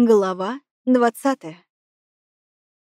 Глава двадцатая.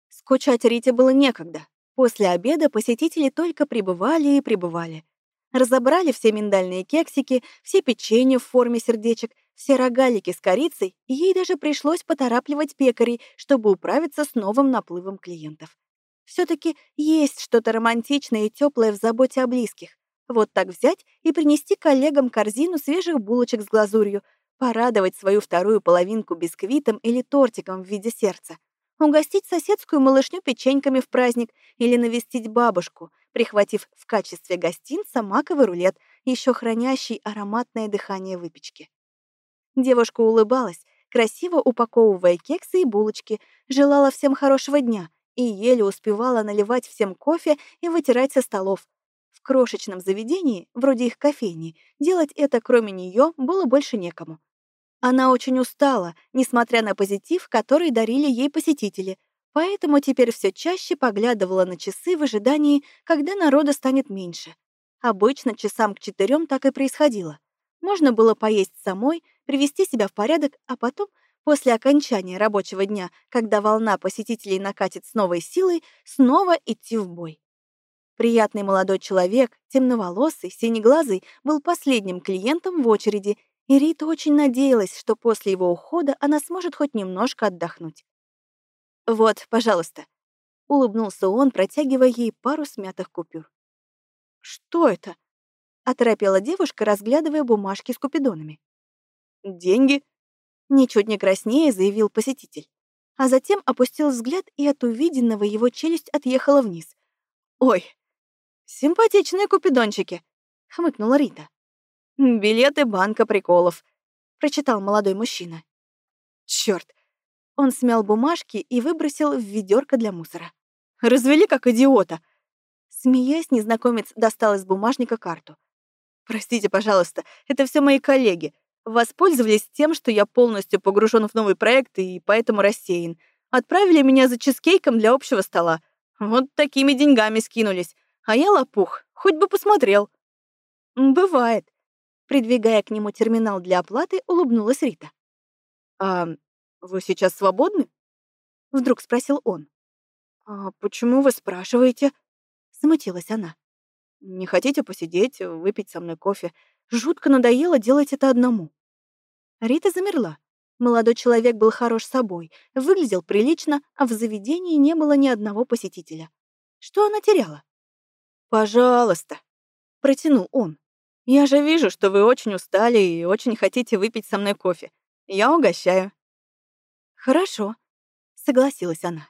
Скучать Рите было некогда. После обеда посетители только прибывали и прибывали. Разобрали все миндальные кексики, все печенье в форме сердечек, все рогалики с корицей, и ей даже пришлось поторапливать пекарей, чтобы управиться с новым наплывом клиентов. все таки есть что-то романтичное и теплое в заботе о близких. Вот так взять и принести коллегам корзину свежих булочек с глазурью, порадовать свою вторую половинку бисквитом или тортиком в виде сердца, угостить соседскую малышню печеньками в праздник или навестить бабушку, прихватив в качестве гостинца маковый рулет, еще хранящий ароматное дыхание выпечки. Девушка улыбалась, красиво упаковывая кексы и булочки, желала всем хорошего дня и еле успевала наливать всем кофе и вытирать со столов. Крошечном заведении, вроде их кофейни, делать это кроме нее было больше некому. Она очень устала, несмотря на позитив, который дарили ей посетители, поэтому теперь все чаще поглядывала на часы в ожидании, когда народа станет меньше. Обычно часам к четырем так и происходило. Можно было поесть самой, привести себя в порядок, а потом, после окончания рабочего дня, когда волна посетителей накатит с новой силой, снова идти в бой. Приятный молодой человек, темноволосый, синеглазый, был последним клиентом в очереди и Рита очень надеялась, что после его ухода она сможет хоть немножко отдохнуть. «Вот, пожалуйста», — улыбнулся он, протягивая ей пару смятых купюр. «Что это?» — оторопела девушка, разглядывая бумажки с купидонами. «Деньги», — ничуть не краснее заявил посетитель. А затем опустил взгляд, и от увиденного его челюсть отъехала вниз. «Ой, симпатичные купидончики», — хмыкнула Рита. «Билеты банка приколов», — прочитал молодой мужчина. Черт! Он смял бумажки и выбросил в ведерко для мусора. «Развели как идиота!» Смеясь, незнакомец достал из бумажника карту. «Простите, пожалуйста, это все мои коллеги. Воспользовались тем, что я полностью погружен в новый проект и поэтому рассеян. Отправили меня за чизкейком для общего стола. Вот такими деньгами скинулись. А я лопух, хоть бы посмотрел». «Бывает», Придвигая к нему терминал для оплаты, улыбнулась Рита. «А вы сейчас свободны?» Вдруг спросил он. «А почему вы спрашиваете?» Смутилась она. «Не хотите посидеть, выпить со мной кофе? Жутко надоело делать это одному». Рита замерла. Молодой человек был хорош собой, выглядел прилично, а в заведении не было ни одного посетителя. Что она теряла? «Пожалуйста», — протянул он. «Я же вижу, что вы очень устали и очень хотите выпить со мной кофе. Я угощаю». «Хорошо», — согласилась она.